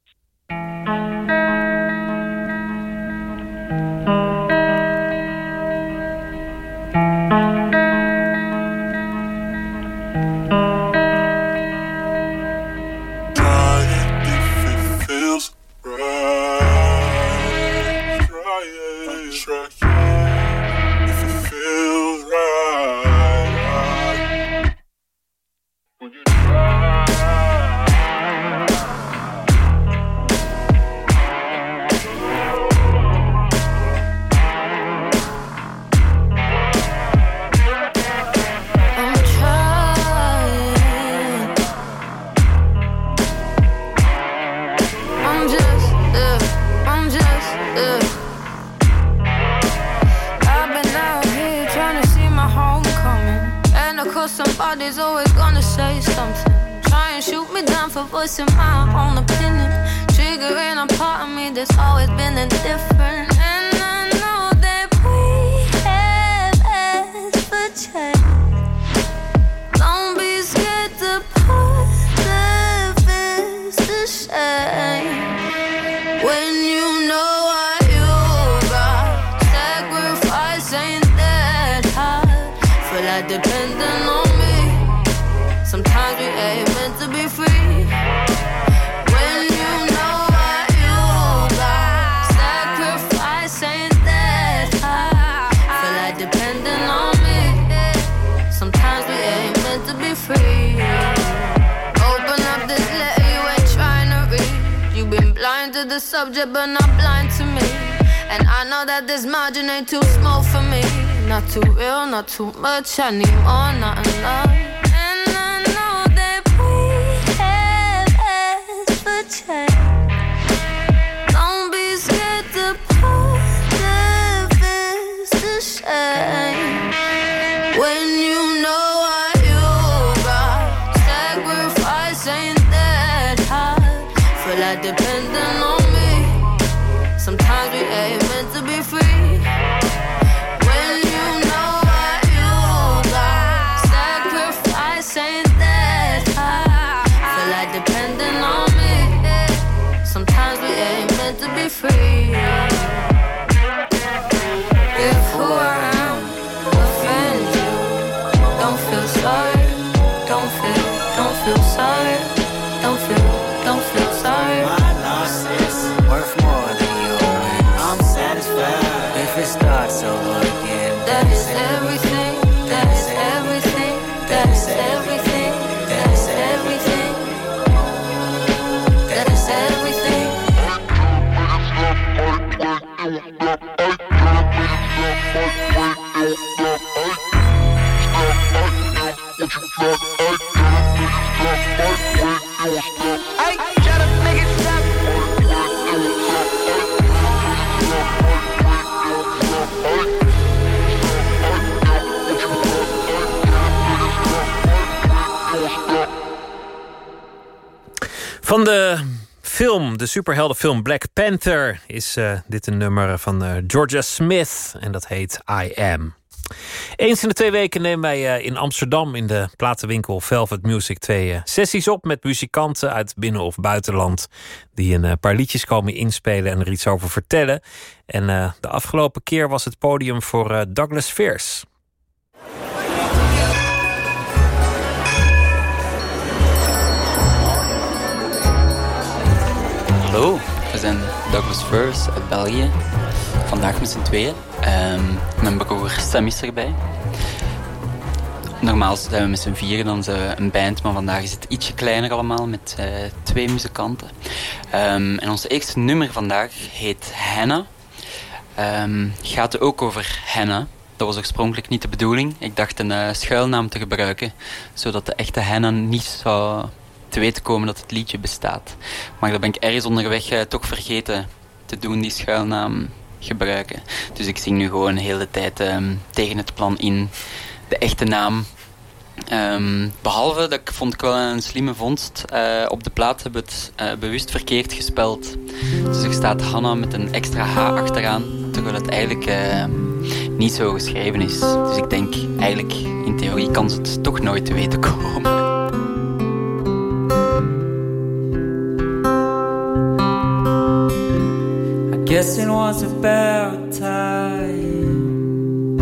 Me down my own opinion. Triggering a part of me that's always been indifferent. Subject, but not blind to me. And I know that this margin ain't too small for me. Not too real, not too much. I need more, not enough. Don't feel sorry. Don't feel, don't feel sorry. Van de film, de superheldenfilm Black Panther, is eh, dit een nummer van eh, Georgia Smith en dat heet I Am. Eens in de twee weken nemen wij eh, in Amsterdam in de platenwinkel Velvet Music twee sessies op met muzikanten uit binnen- of buitenland die een paar liedjes komen inspelen en er iets over vertellen. En de afgelopen keer was het podium voor Douglas Fierce. Hallo, we zijn Douglas Furs uit België. Vandaag met z'n tweeën. Ehm mijn broer Sam is erbij. Normaal zijn we met z'n vieren dan een band, maar vandaag is het ietsje kleiner allemaal met eh, twee muzikanten. Ehm, en ons eerste nummer vandaag heet Henna. Ehm gaat ook over henna. Dat was oorspronkelijk niet de bedoeling. Ik dacht een eh, schuilnaam te gebruiken, zodat de echte henna niet zou te weten komen dat het liedje bestaat. Maar dat ben ik ergens onderweg eh, toch vergeten te doen, die schuilnaam gebruiken. Dus ik zing nu gewoon de hele tijd ehm, tegen het plan in de echte naam. Ehm, behalve dat ik vond ik wel een slimme vondst. Eh, op de plaat hebben we het eh, bewust verkeerd gespeld. Dus er staat Hanna met een extra H achteraan. Terwijl het eigenlijk eh, niet zo geschreven is. Dus ik denk eigenlijk in theorie kan ze het toch nooit te weten komen. Guess it was about time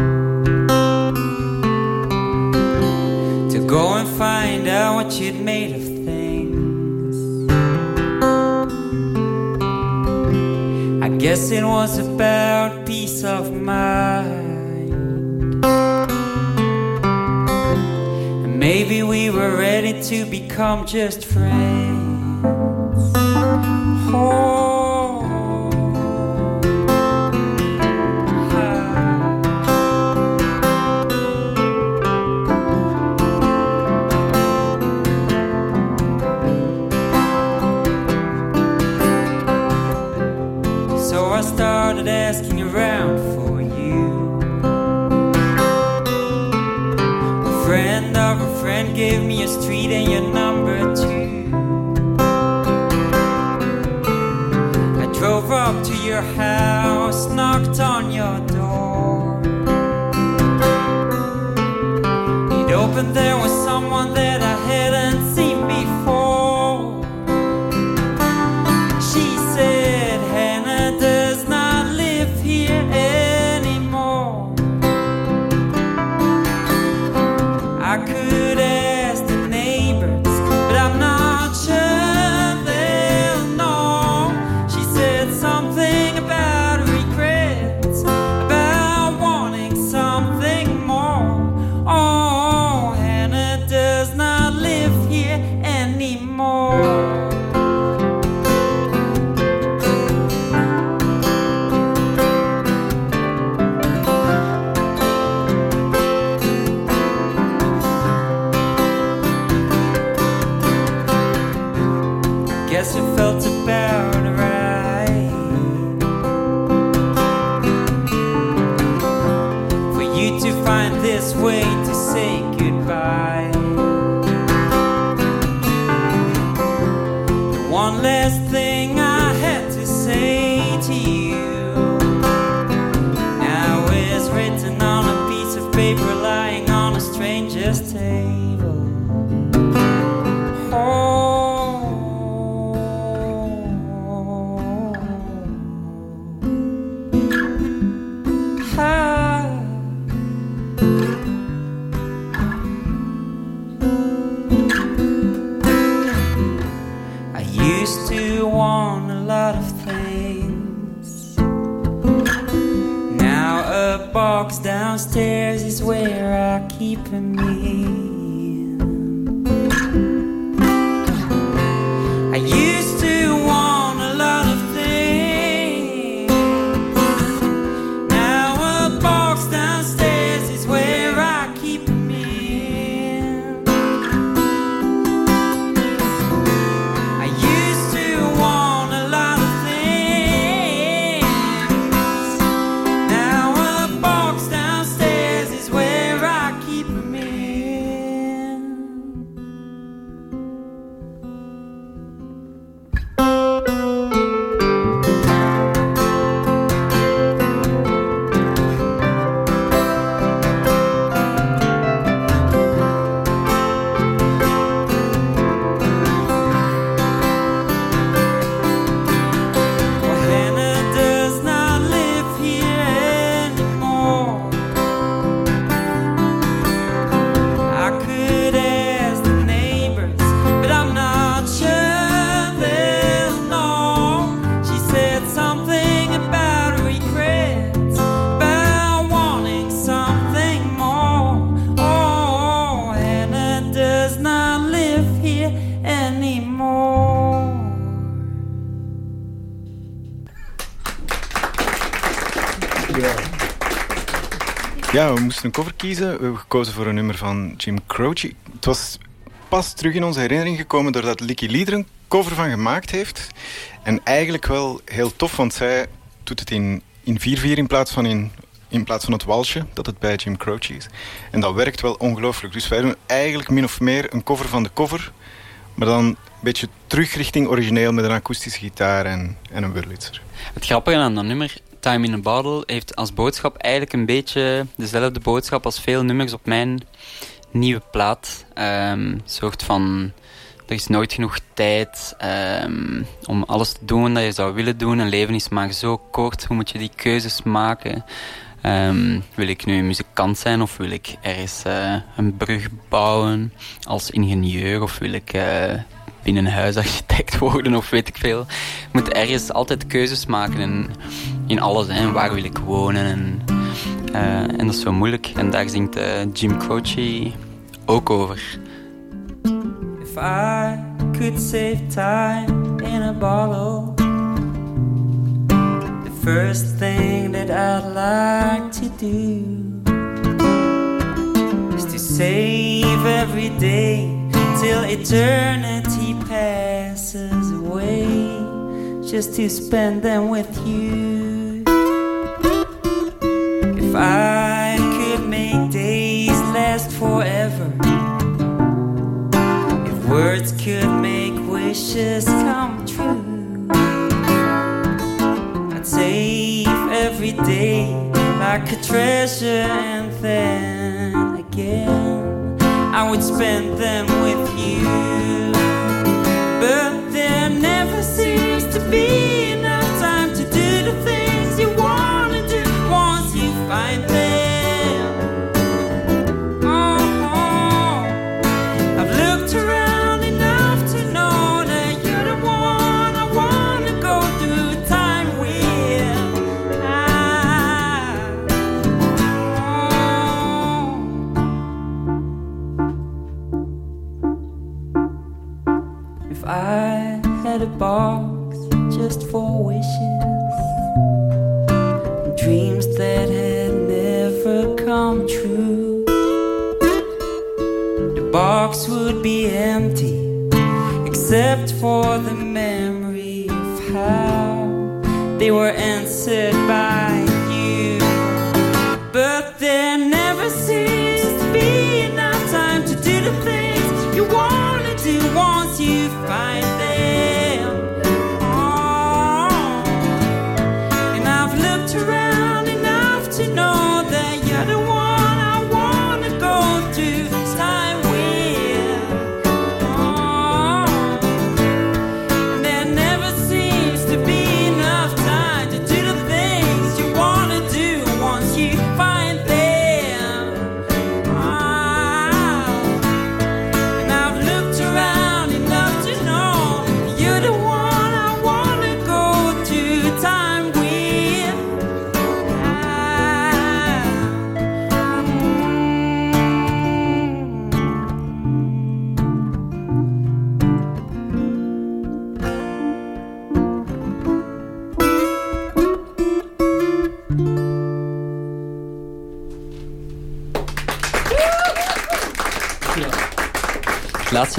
to go and find out what you'd made of things. I guess it was about peace of mind. And maybe we were ready to become just friends. Oh. Could een cover kiezen. We hebben gekozen voor een nummer van Jim Croce. Het was pas terug in onze herinnering gekomen doordat Licky Lee er een cover van gemaakt heeft. En eigenlijk wel heel tof, want zij doet het in, in 4-4 in plaats van in, in plaats van het walsje, dat het bij Jim Croce is. En dat werkt wel ongelooflijk. Dus wij doen eigenlijk min of meer een cover van de cover, maar dan een beetje terug richting origineel met een akoestische gitaar en, en een Wurlitzer. Het grappige aan dat nummer, Time in a Bottle, heeft als boodschap eigenlijk een beetje dezelfde boodschap als veel nummers op mijn nieuwe plaat. Een soort van, er is nooit genoeg tijd ehm, om alles te doen dat je zou willen doen. Een leven is maar zo kort, hoe moet je die keuzes maken? Ehm, wil ik nu muzikant zijn of wil ik ergens eh, een brug bouwen als ingenieur of wil ik uh, binnenhuisarchitect worden of weet ik veel. Je moet ergens altijd keuzes maken in, in alles. Hè. Waar wil ik wonen en, uh, en dat is zo moeilijk. En daar zingt Jim Croce ook over. If I could save time in a bottle first thing that I'd like to do is to save every day till eternity passes away, just to spend them with you. If I could make days last forever, if words could make wishes come true I'd save every day like a treasure and then again I would spend them with you. But there never seems to be a box just for wishes, dreams that had never come true, the box would be empty except for the memory of how they were answered by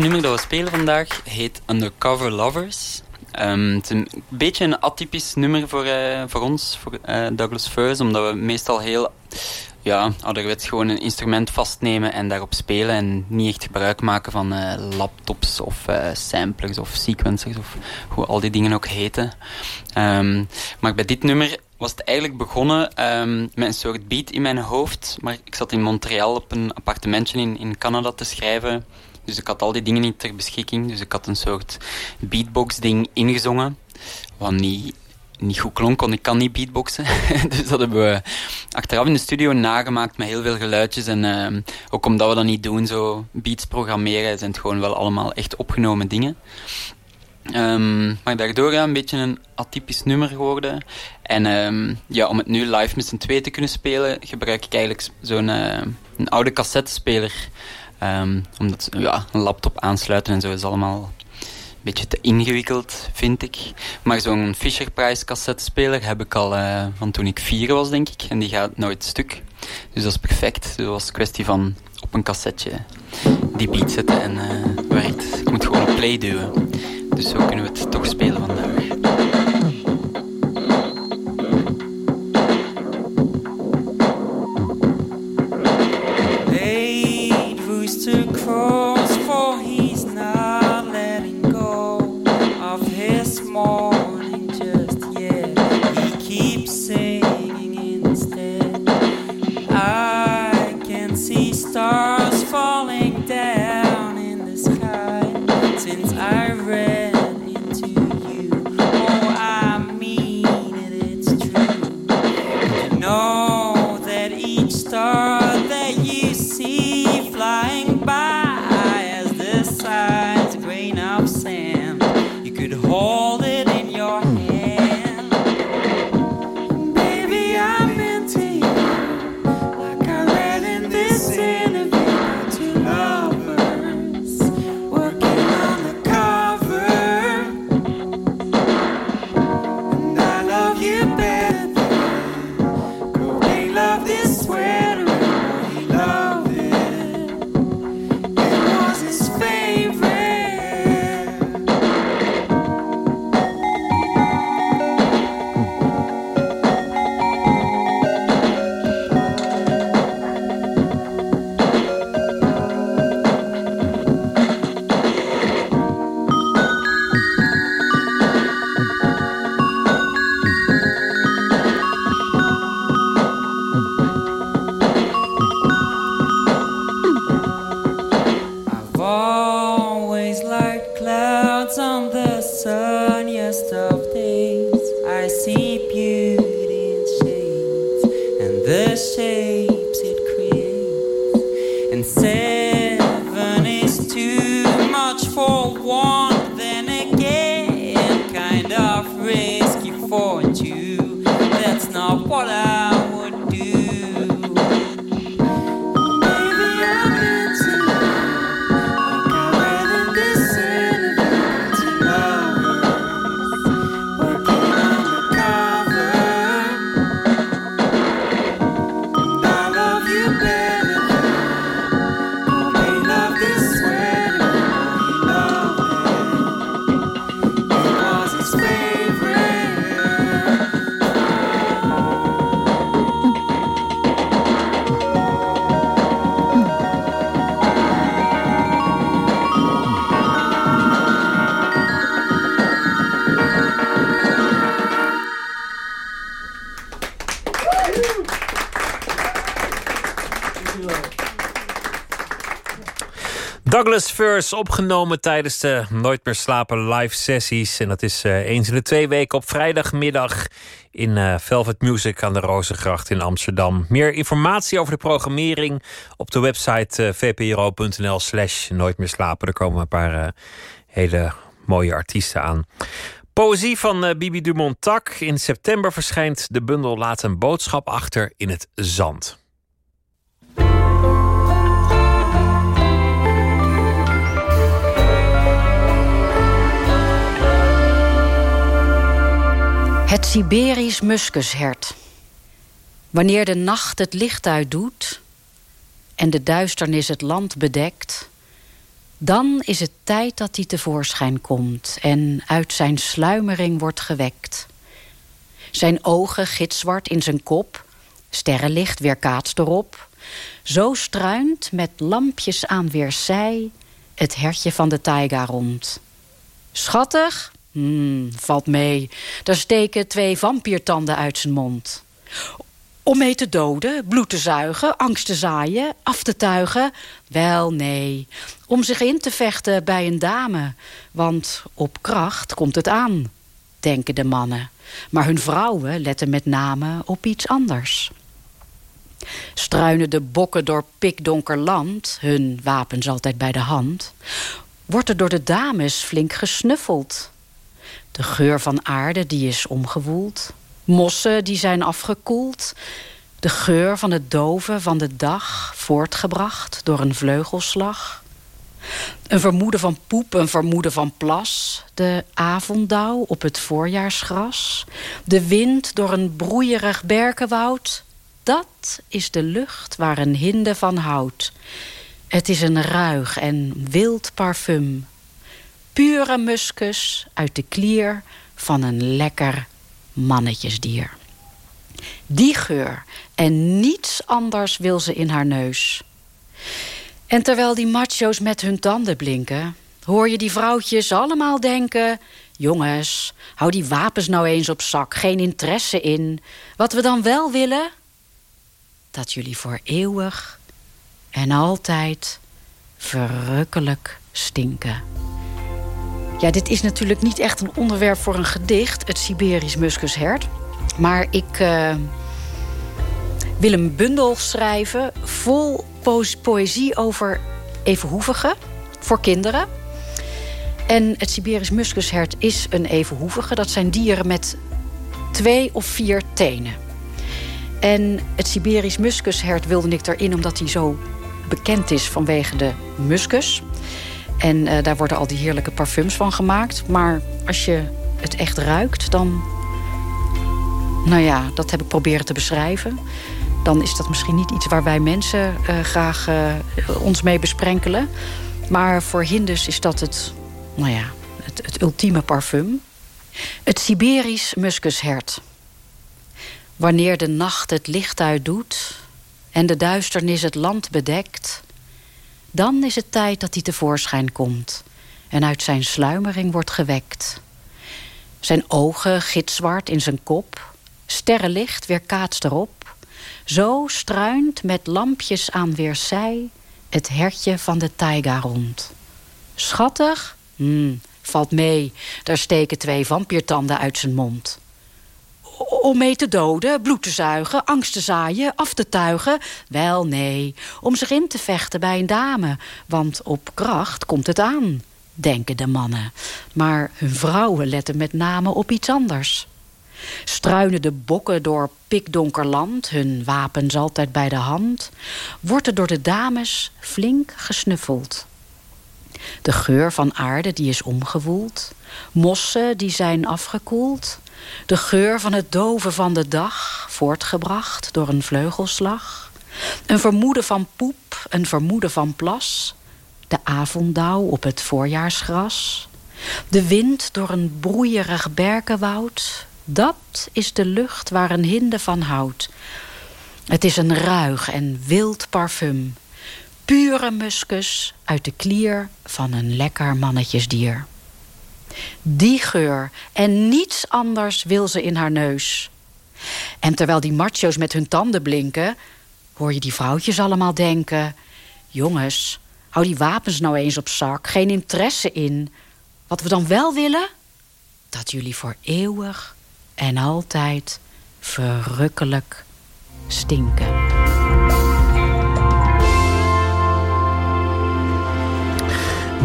laatste nummer dat we spelen vandaag heet Undercover Lovers. Ehm, het is een beetje een atypisch nummer voor, eh, voor ons, voor eh, Douglas Furs, omdat we meestal heel ja, ouderwets gewoon een instrument vastnemen en daarop spelen en niet echt gebruik maken van eh, laptops of samplers of sequencers of hoe al die dingen ook heten. Ehm, maar bij dit nummer was het eigenlijk begonnen ehm, met een soort beat in mijn hoofd. Maar ik zat in Montreal op een appartementje in, in Canada te schrijven. Dus ik had al die dingen niet ter beschikking. Dus ik had een soort beatbox-ding ingezongen. Wat niet, niet goed klonk, want ik kan niet beatboxen. dus dat hebben we achteraf in de studio nagemaakt met heel veel geluidjes. En ehm, ook omdat we dat niet doen, zo beats programmeren, zijn het gewoon wel allemaal echt opgenomen dingen. Ehm, maar daardoor ja, een beetje een atypisch nummer geworden. En ehm, ja, om het nu live met z'n twee te kunnen spelen, gebruik ik eigenlijk zo'n eh, oude cassettespeler. Ehm, omdat ja, een laptop aansluiten en zo is allemaal beetje te ingewikkeld, vind ik. Maar zo'n Fisher-Price cassettespeler heb ik al eh, van toen ik vier was, denk ik. En die gaat nooit stuk. Dus dat is perfect. Dus dat was een kwestie van op een cassetje die beat zetten en eh werkt. Ik moet gewoon play duwen. Dus zo kunnen we het toch spelen vandaag. First, opgenomen tijdens de Nooit meer slapen live sessies. En dat is eh, eens in de twee weken op vrijdagmiddag in eh, Velvet Music aan de Rozengracht in Amsterdam. Meer informatie over de programmering op de website eh, vpro.nl slash Nooit meer slapen. Er komen een paar hele mooie artiesten aan. Poëzie van Bibi Dumont-Tak. In september verschijnt de bundel Laat een boodschap achter in het zand. Het Siberisch muskushert. Wanneer de nacht het licht uitdoet en de duisternis het land bedekt, dan is het tijd dat hij tevoorschijn komt en uit zijn sluimering wordt gewekt. Zijn ogen gitzwart in zijn kop, sterrenlicht weerkaatst erop. Zo struint met lampjes aan weerszij het hertje van de taiga rond. Schattig? Hmm, valt mee. Daar steken twee vampiertanden uit zijn mond. Om mee te doden, bloed te zuigen, angst te zaaien, af te tuigen? Wel, nee. Om zich in te vechten bij een dame. Want op kracht komt het aan, denken de mannen. Maar hun vrouwen letten met name op iets anders. Struinen de bokken door pikdonker land, hun wapens altijd bij de hand, wordt er door de dames flink gesnuffeld. De geur van aarde die is omgewoeld, mossen die zijn afgekoeld, de geur van het doven van de dag voortgebracht door een vleugelslag. Een vermoeden van poep, een vermoeden van plas. De avonddauw op het voorjaarsgras. De wind door een broeierig berkenwoud. Dat is de lucht waar een hinde van houdt. Het is een ruig en wild parfum. Pure muskus uit de klier van een lekker mannetjesdier. Die geur en niets anders wil ze in haar neus. En terwijl die macho's met hun tanden blinken, hoor je die vrouwtjes allemaal denken: jongens, hou die wapens nou eens op zak, geen interesse in. Wat we dan wel willen, dat jullie voor eeuwig en altijd verrukkelijk stinken. Ja, dit is natuurlijk niet echt een onderwerp voor een gedicht, het Siberisch muskushert. Maar ik eh, wil een bundel schrijven vol po- poëzie over evenhoevigen voor kinderen. En het Siberisch muskushert is een evenhoevige. Dat zijn dieren met twee of vier tenen. En het Siberisch muskushert wilde ik erin omdat hij zo bekend is vanwege de muskus. En eh, daar worden al die heerlijke parfums van gemaakt. Maar als je het echt ruikt, dan. Nou ja, dat heb ik proberen te beschrijven. Dan is dat misschien niet iets waar wij mensen eh, graag eh, ons mee besprenkelen. Maar voor Hindus is dat het, nou ja, het, het ultieme parfum. Het Siberisch muskushert. Wanneer de nacht het licht uitdoet en de duisternis het land bedekt, dan is het tijd dat hij tevoorschijn komt en uit zijn sluimering wordt gewekt. Zijn ogen gitzwart in zijn kop, sterrenlicht weerkaatst erop. Zo struint met lampjes aan weerszij het hertje van de taiga rond. Schattig? Hmm, valt mee, daar steken twee vampiertanden uit zijn mond. Om mee te doden, bloed te zuigen, angst te zaaien, af te tuigen? Wel, nee, om zich in te vechten bij een dame. Want op kracht komt het aan, denken de mannen. Maar hun vrouwen letten met name op iets anders. Struinen de bokken door pikdonker land, hun wapens altijd bij de hand, wordt er door de dames flink gesnuffeld. De geur van aarde die is omgewoeld, mossen die zijn afgekoeld, de geur van het doven van de dag, voortgebracht door een vleugelslag, een vermoeden van poep, een vermoeden van plas, de avonddauw op het voorjaarsgras, de wind door een broeierig berkenwoud, dat is de lucht waar een hinde van houdt. Het is een ruig en wild parfum. Pure muskus uit de klier van een lekker mannetjesdier. Die geur en niets anders wil ze in haar neus. En terwijl die macho's met hun tanden blinken, hoor je die vrouwtjes allemaal denken: jongens, hou die wapens nou eens op zak, geen interesse in. Wat we dan wel willen, dat jullie voor eeuwig en altijd verrukkelijk stinken.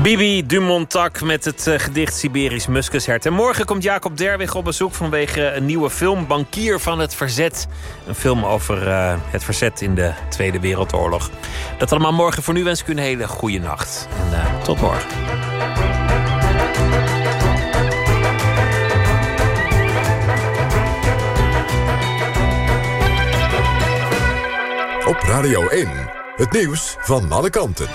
Bibi Dumontak met het eh, gedicht Siberisch Muskushert. En morgen komt Jacob Derwig op bezoek vanwege een nieuwe film... Bankier van het Verzet. Een film over eh, het verzet in de Tweede Wereldoorlog. Dat allemaal morgen. Voor nu wens ik u een hele goede nacht. En eh, tot morgen. Op Radio 1, het nieuws van alle kanten.